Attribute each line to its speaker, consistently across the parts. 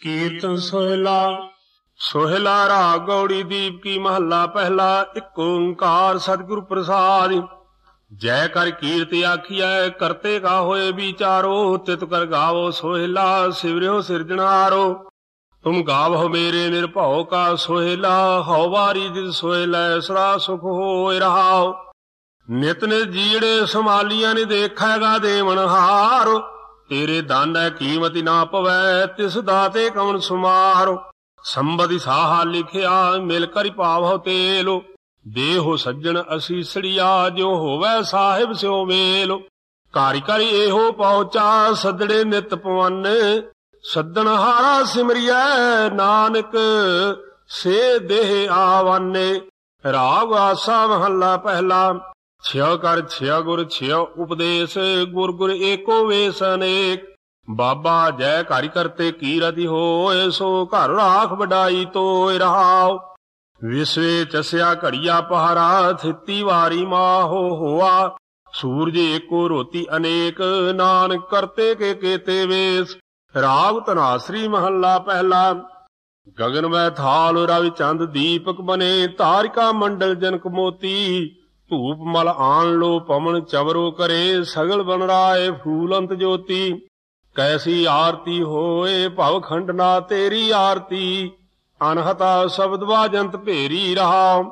Speaker 1: ਕੀਰਤਨ ਸੋਹਿਲਾ ਸੋਹਿਲਾ ਰਾਗ ਗੌੜੀ ਦੀਪ ਕੀ ਮਹੱਲਾ ਪਹਿਲਾ, ਇੱਕ ਓੰਕਾਰ ਸਤਿਗੁਰ ਪ੍ਰਸਾਦਿ। ਜੈ ਕਰ ਕੀਰਤ ਆਖੀਐ, ਕਰਤੇ ਕਾ ਹੋਏ ਵਿਚਾਰੋ, ਤਿਤ ਕਰ ਗਾਵੋ ਸੋਹਿਲਾ, ਸਿਵਰਿਓ ਸਿਰਜਣਾਰੋ ਤੁਮ ਗਾਵੋ ਮੇਰੇ ਨਿਰਭਉ ਕਾ ਸੋਹਿਲਾ, ਹਉ ਵਾਰੀ ਜਿਤ ਸੋਹਿਲਾ ਸਰਾ ਸੁਖ ਹੋਇ ਰਹਾਓ ਨਿਤ ਨਿਤ ਜੀੜੇ ਸਮਾਲੀਆਂ ਨੇ ਦੇਖੈਗਾ ਦੇਵਨ ਹਾਰ। ਤੇਰੇ ਦਾਨੈ ਕੀਮਤੀ ਨਾ ਪਵੈ, ਤਿਸ ਦਾਤੇ ਕਵਨ ਸੁਮਾਰ। ਸੰਬਦੀ ਸਾਹਾ ਲਿਖਿਆ, ਮਿਲ ਕਰਿ ਪਾਵਹੁ ਤੇਲੋ। ਦੇਹੋ ਸੱਜਣ ਅਸੀਸੜੀਆ ਜਿਉ ਹੋਵੈ ਸਾਹਿਬ ਸਿਓ ਵੇਲ ਕਾਰਿ ਕਰਿ ਇਹੋ ਪਹੁੰਚਾ, ਸਦੜੇ ਨਿਤ ਪਵਨ। ਸੱਦਣ ਹਾਰਾ ਸਿਮਰਿਐ, ਨਾਨਕ, ਸੇ ਦੇਹ ਆਵਾਨੇ। ਰਾਗ ਆਸਾ ਮਹੱਲਾ ਪਹਿਲਾ। ਛਿਆ ਕਰ, ਛਿਆ ਗੁਰ, ਛਿਆ ਉਪਦੇਸ਼, ਗੁਰ ਗੁਰ ਏਕੋ ਵੇਸ ਅਨੇਕ ਬਾਬਾ ਜੈ ਘਰਿ ਕਰਤੇ ਕੀ ਰਤੀ ਹੋਏ, ਸੋ ਘਰ ਰਾਖ ਵਡਾਈ ਤੋਇ ਰਹਾਉ। ਵਿਸਵੇ ਚਸਿਆ ਘੜੀਆ ਪਹਾਰਾ ਥਿੱਤੀ ਵਾਰੀ ਮਾਹੋ ਹੋਆ। ਸੂਰਜ ਏਕੋ ਰੋਤੀ ਅਨੇਕ, ਨਾਨਕ ਕਰਤੇ ਕੇ ਕੇਤੇ ਵੇਸ। ਰਾਗ ਤਨਾਸਰੀ ਮਹੱਲਾ ਪਹਿਲਾ। ਗਗਨ ਮੈਂ ਥਾਲ ਰਵਿ ਚੰਦ ਦੀਪਕ ਬਨੇ, ਤਾਰਿਕਾ ਮੰਡਲ ਜਨਕ ਮੋਤੀ। ਧੂਪ ਮਲ ਆਣ ਲੋ, ਪਵਨ ਚਵਰੋ ਕਰੇ, ਸਗਲ ਬਨ ਰਾਏ ਫੂਲੰਤ ਜੋਤੀ। ਕੈਸੀ ਆਰਤੀ ਹੋਏ ਭਵ ਖੰਡਨਾ ਤੇਰੀ ਆਰਤੀ, ਅਨਹਤਾ ਸ਼ਬਦ ਵਾਜੰਤ ਭੇਰੀ ਰਹਾ।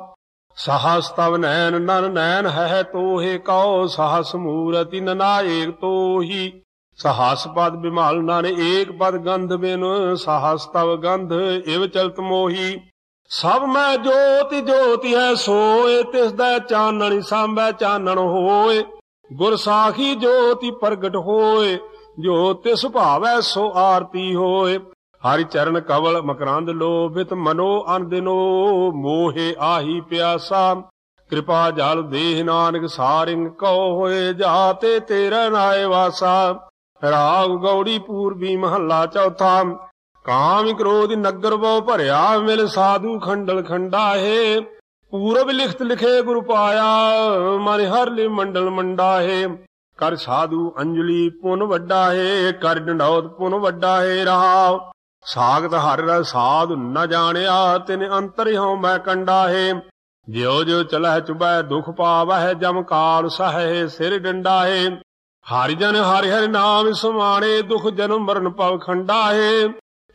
Speaker 1: ਸਹਸ ਤਵ ਨੈਨ ਨਨ ਨੈਨ ਹੈ ਤੋਹੇ ਕਉ, ਸਹਸ ਮੂਰਤੀ ਨਨਾਏਕ ਤੋਹੀ। ਸਹਸ ਪਦ ਬਿਮਾਲ ਨਨ ਏਕ ਪਦ ਗੰਧ ਬਿਨ, ਸਹਸ ਤਵ ਗੰਧ ਇਵ ਚਲਤ ਮੋਹੀ। ਸਭ ਮੈਂ ਜੋਤਿ ਜੋਤਿ ਹੈ ਸੋਏ ਤਿਸ ਦਾ ਚਾਨਣ ਸਾਂਭੈ ਚਾਨਣ ਹੋਏ। ਗੁਰ ਸਾਖੀ ਜੋਤਿ ਪ੍ਰਗਟ ਹੋਏ, ਜੋ ਤਿਸ ਭਾਵੈ ਸੋ ਆਰਤੀ ਹੋਏ। ਹਰਿ ਚਰਨ ਕਵਲ ਮਕਰੰਦ ਲੋਭਿਤ ਮਨੋ ਅਨਦਿਨੋ ਮੋਹੇ ਆਹੀ ਪਿਆਸਾ। ਕਿਰਪਾ ਜਲ ਦੇਹ ਨਾਨਕ ਸਾਰਿੰਗ ਕਉ ਹੋਏ, ਜਾਤੇ ਤੇਰਾ ਨਾਏ ਵਾਸਾ। ਰਾਗ ਗੌੜੀ ਪੂਰਬੀ ਮਹੱਲਾ ਚੌਥਾ। ਕਾਮ ਕ੍ਰੋਧ ਨਗਰ ਬਉ ਭਰਿਆ, ਮਿਲ ਸਾਧੂ ਖੰਡਲ ਖੰਡਾ ਹੈ ਪੂਰਬ ਲਿਖਤ ਲਿਖੇ ਗੁਰ ਪਾਇਆ, ਮਨ ਹਰ ਲਿ ਮੰਡਲ ਮੰਡਾਹੇ। ਕਰ ਸਾਧੂ ਅੰਜਲੀ ਪੁਨ ਵੱਡਾ ਹੈ ਕਰ ਡੰਡੌਤ ਪੁਨ ਵੱਡਾ ਹੈ ਰਹਾਉ ਸਾਗਤ ਹਰ ਰ ਸਾਧ ਨ ਜਾਣਿਆ, ਤਿਨ ਅੰਤਰ ਹਉ ਮੈਂ ਕੰਡਾ ਹੈ ਜਿਉ ਜਿਉ ਚਲਹਿ ਚੁਬੈ ਦੁਖ ਪਾਵਹਿ, ਜਮ ਕਾਲ ਸਹੈ ਸਿਰ ਡੰਡਾ ਹੈ ਹਰਿ ਜਨ ਹਰਿ ਹਰਿ ਨਾਮ ਸਮਾਣੇ, ਦੁਖ ਜਨਮ ਮਰਨ ਪਵ ਖੰਡਾ ਹੈ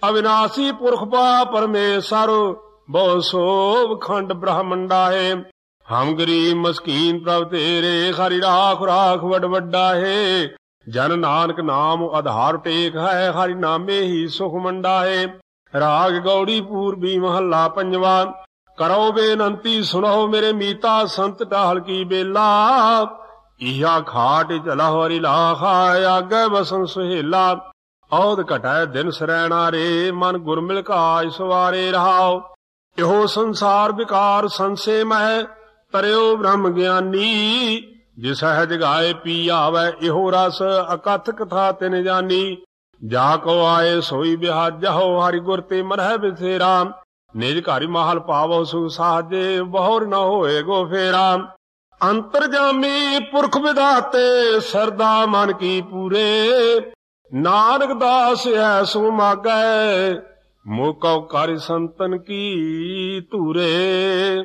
Speaker 1: ਅਵਿਨਾਸੀ ਪੁਰਖ ਪਾ ਪਰਮੇਸ਼ਰ, ਬਹੁ ਸੋਭ ਖੰਡ ਬ੍ਰਹਮੰਡਾ ਹੈ ਹਮ ਗਰੀਬ ਮਸਕੀਨ ਪ੍ਰਭ ਤੇਰੇ ਹਰਿ ਰਾਖ ਰਾਖ ਵਡ ਵੱਡਾ ਹੈ। ਜਨ ਨਾਨਕ ਨਾਮ ਆਧਾਰ ਟੇਕ ਹੈ, ਹਰਿ ਨਾਮੇ ਹੀ ਸੁਖ ਮੰਡਾ ਹੈ। ਰਾਗ ਗੌੜੀ ਪੂਰਬੀ ਮਹੱਲਾ ਪੰਜਵਾ, ਕਰੋ ਬੇਨੰਤੀ ਸੁਣੋ ਮੇਰੇ ਮੀਤਾ ਸੰਤ ਟਾਹਲ ਕੀ ਬੇਲਾ। ਇਹਾ ਖਾਟ ਚਲਾ ਹਰੀ ਲਾਖਾ, ਆਗੇ ਬਸਨ ਸੁਹੇਲਾ। ਔਦ ਘਟੈ ਦਿਨ ਸਰੈਣਾ ਰੇ, ਮਨ ਗੁਰ ਮਿਲ ਕਾਜ ਸਵਾਰੇ ਰਹਾਓ। ਇਹੋ ਸੰਸਾਰ ਵਿਕਾਰ ਸੰਸੇ ਮਹਿ, ਤਰਿਓ ਬ੍ਰਹਮ ਗਿਆਨੀ। ਜਿਸ ਸਹਿਜ ਗਾਏ ਪੀ ਆਵੇ, ਇਹੋ ਰਸ ਅਕਥ ਕਥਾ ਤਿਨ ਜਾਨੀ। ਜਾ ਕੋ ਆਏ ਸੋਈ ਬਿਹਾਜਹੁ ਹਰਿ ਗੁਰ ਤੇ ਮਰਹਿ ਬਿਸੇਰਾ ਨਿਜ ਘਰਿ ਮਹਲ ਪਾਵੋ ਸੁ ਸਾਜੇ, ਬਹੁਰ ਨ ਹੋਏ ਗੋ ਫੇਰਾ। ਅੰਤਰ ਜਾਮੀ ਪੁਰਖ ਵਿਦਾਤੇ ਸਰਦਾ ਮਨ ਕੀ ਪੂਰੇ। ਨਾਨਕ ਦਾਸ ਐ ਸੁ ਮਾਗੈ ਮੋਕਉ ਕਰ ਸੰਤਨ ਕੀ ਧੂਰੇ।